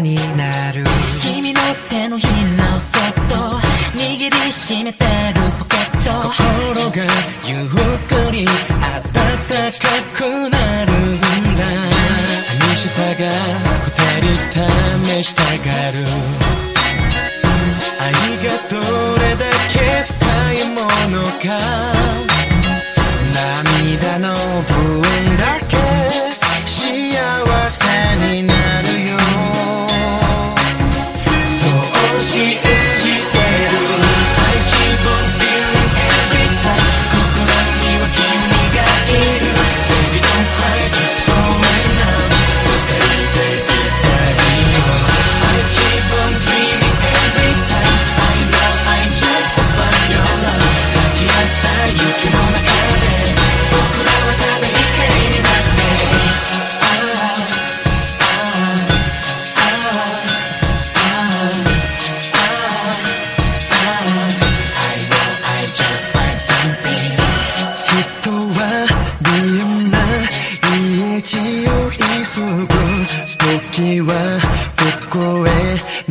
になる。君の手のひらをそっと握りしめてるポケット。心がゆっくり暖かくなるんだ。寂しさが二人試したがる。愛がどれだけ深いものか。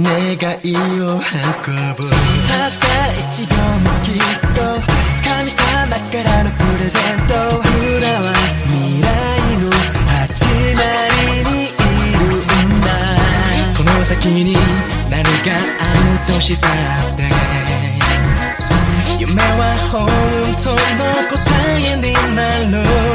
願いを運ぶ。たった一秒もきっと神様からのプレゼント。僕らは未来の始まりにいるんだ。この先に何があるとしたって。夢は本当の答えになる。